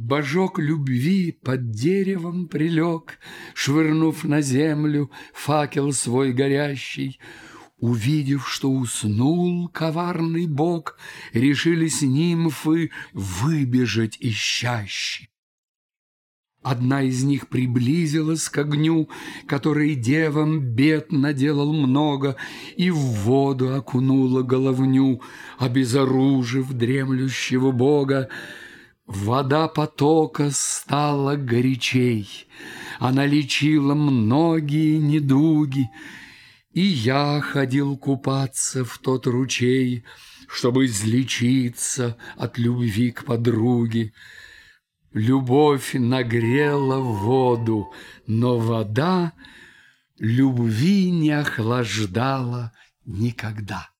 Божок любви под деревом прилег, Швырнув на землю факел свой горящий. Увидев, что уснул коварный бог, Решились нимфы выбежать ищащи. Одна из них приблизилась к огню, Который девам бед наделал много, И в воду окунула головню, Обезоружив дремлющего бога. Вода потока стала горячей, Она лечила многие недуги, И я ходил купаться в тот ручей, Чтобы излечиться от любви к подруге. Любовь нагрела воду, но вода Любви не охлаждала никогда.